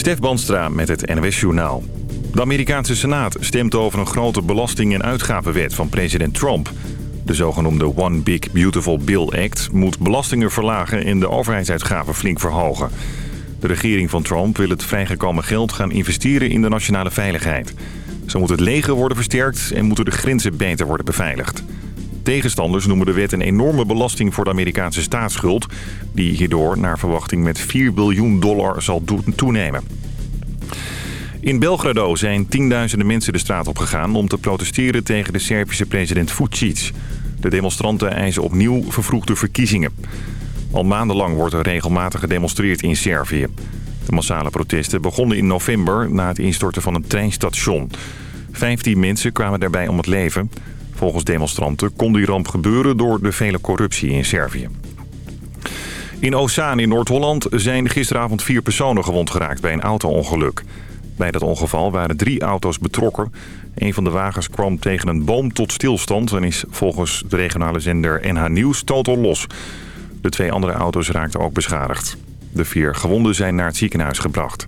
Stef Banstra met het NWS Journaal. De Amerikaanse Senaat stemt over een grote belasting- en uitgavenwet van president Trump. De zogenoemde One Big Beautiful Bill Act moet belastingen verlagen en de overheidsuitgaven flink verhogen. De regering van Trump wil het vrijgekomen geld gaan investeren in de nationale veiligheid. Zo moet het leger worden versterkt en moeten de grenzen beter worden beveiligd. Tegenstanders noemen de wet een enorme belasting voor de Amerikaanse staatsschuld... die hierdoor naar verwachting met 4 biljoen dollar zal toenemen. In Belgrado zijn tienduizenden mensen de straat op gegaan om te protesteren tegen de Servische president Vucic. De demonstranten eisen opnieuw vervroegde verkiezingen. Al maandenlang wordt er regelmatig gedemonstreerd in Servië. De massale protesten begonnen in november na het instorten van een treinstation. Vijftien mensen kwamen daarbij om het leven. Volgens demonstranten kon die ramp gebeuren door de vele corruptie in Servië. In Ozaan in Noord-Holland zijn gisteravond vier personen gewond geraakt bij een auto-ongeluk. Bij dat ongeval waren drie auto's betrokken. Een van de wagens kwam tegen een boom tot stilstand... en is volgens de regionale zender NH Nieuws totaal los. De twee andere auto's raakten ook beschadigd. De vier gewonden zijn naar het ziekenhuis gebracht.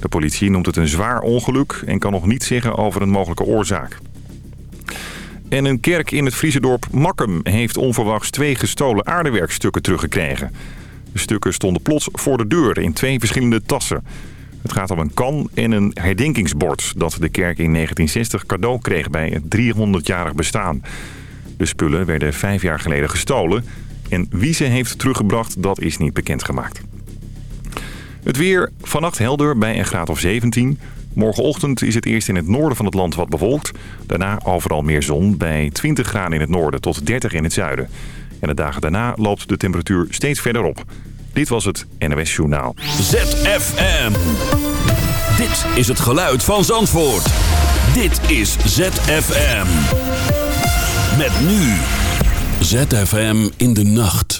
De politie noemt het een zwaar ongeluk... en kan nog niet zeggen over een mogelijke oorzaak. En een kerk in het Friese dorp Makkum heeft onverwachts twee gestolen aardewerkstukken teruggekregen. De stukken stonden plots voor de deur in twee verschillende tassen. Het gaat om een kan en een herdenkingsbord dat de kerk in 1960 cadeau kreeg bij het 300-jarig bestaan. De spullen werden vijf jaar geleden gestolen en wie ze heeft teruggebracht dat is niet bekendgemaakt. Het weer vannacht helder bij een graad of 17. Morgenochtend is het eerst in het noorden van het land wat bewolkt. Daarna overal meer zon bij 20 graden in het noorden tot 30 in het zuiden. En de dagen daarna loopt de temperatuur steeds verder op. Dit was het NOS Journaal. ZFM. Dit is het geluid van Zandvoort. Dit is ZFM. Met nu. ZFM in de nacht.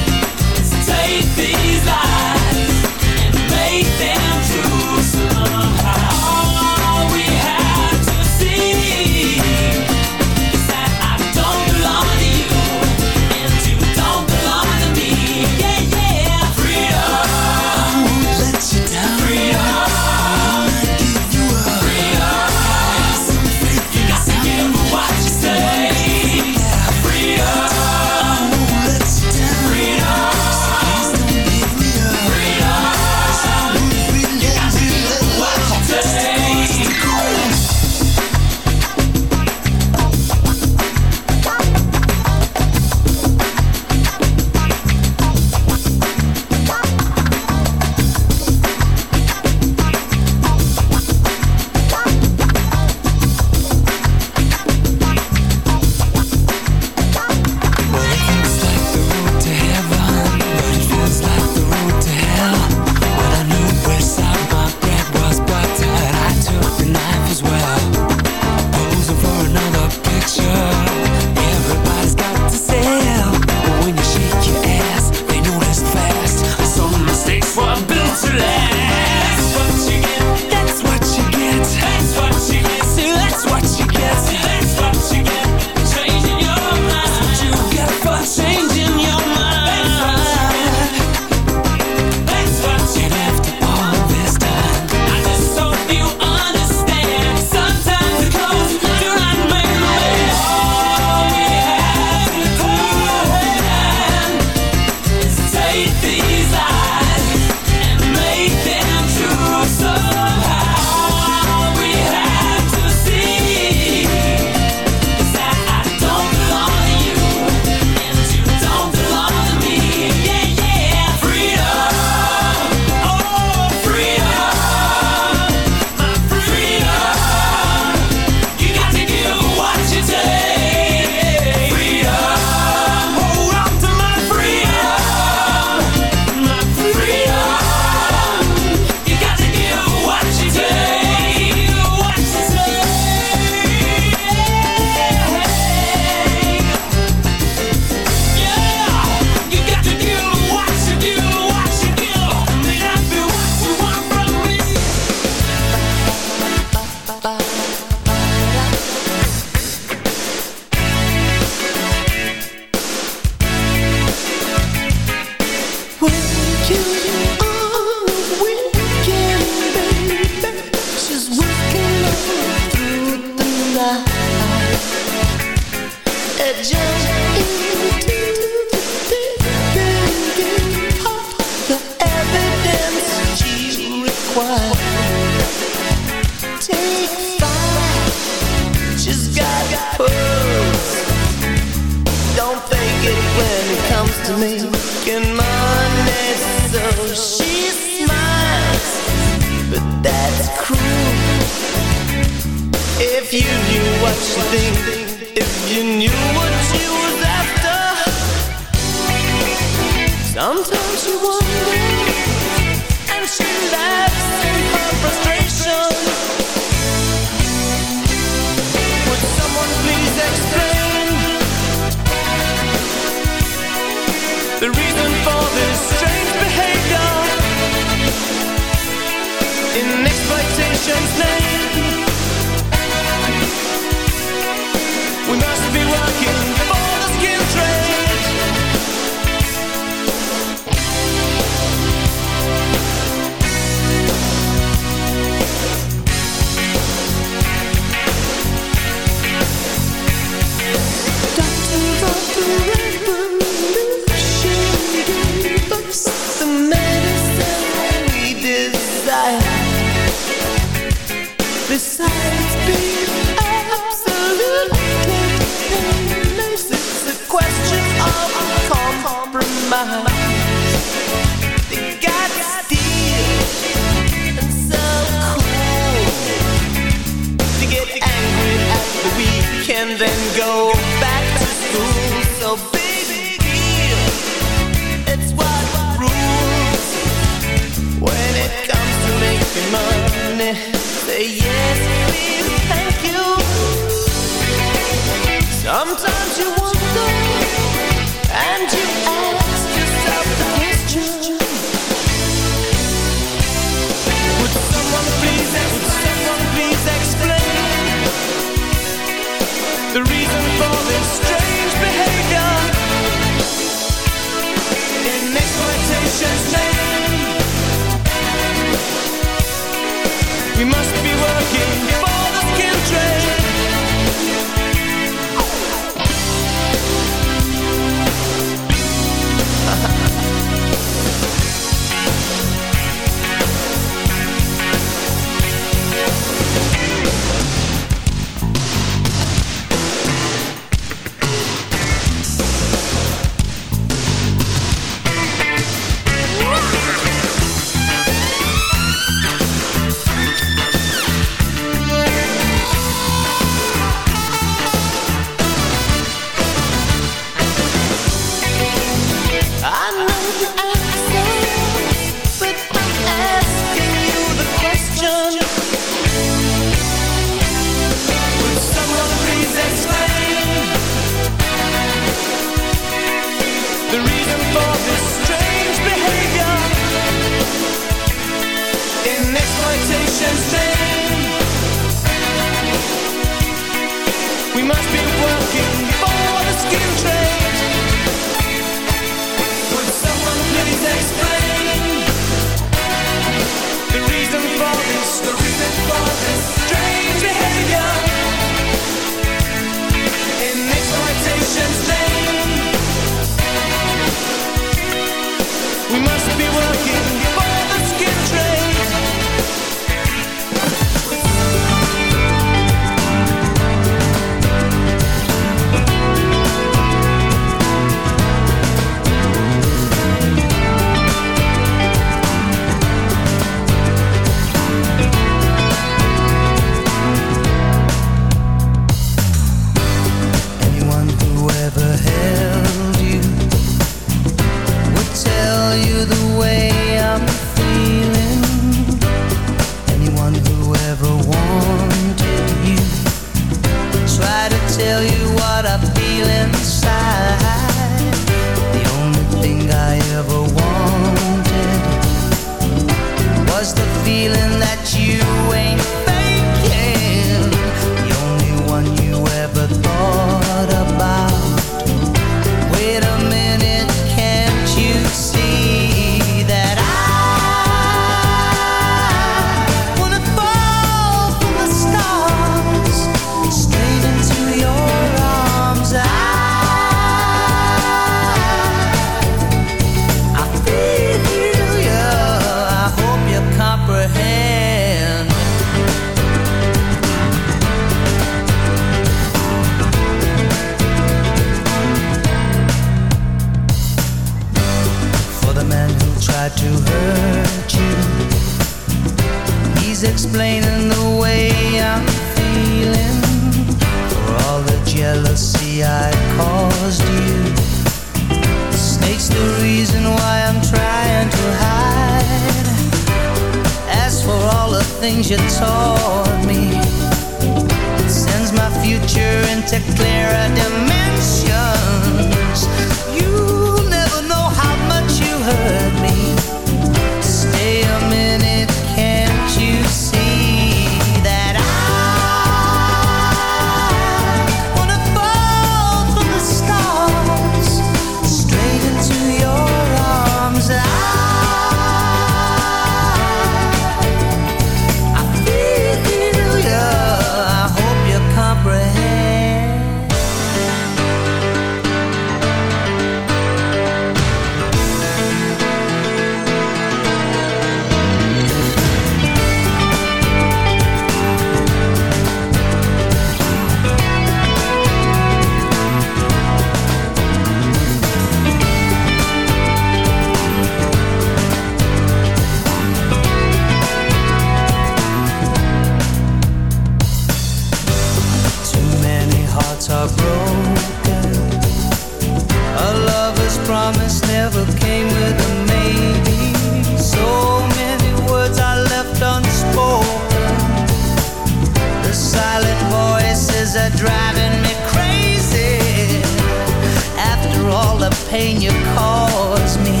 pain you cause me.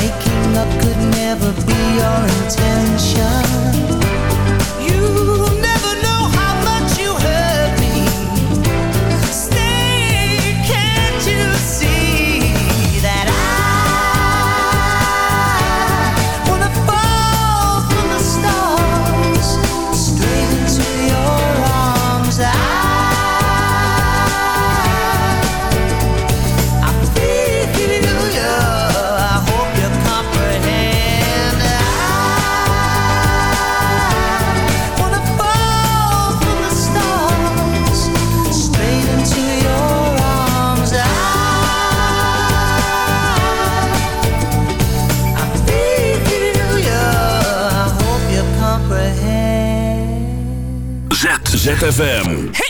Making up could never be your intention. ZFM.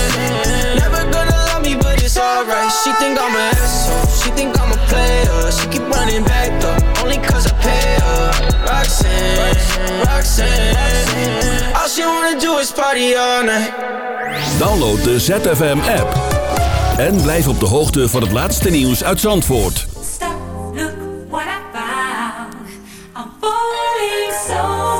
She think I'm an asshole. She think I'm a player. She keep running back though, only cause I pay her. Roxanne, Roxanne. All she wanna do is party all night. Download de ZFM app. En blijf op de hoogte van het laatste nieuws uit Zandvoort. Stop, look what I found. I'm falling so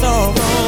so wrong.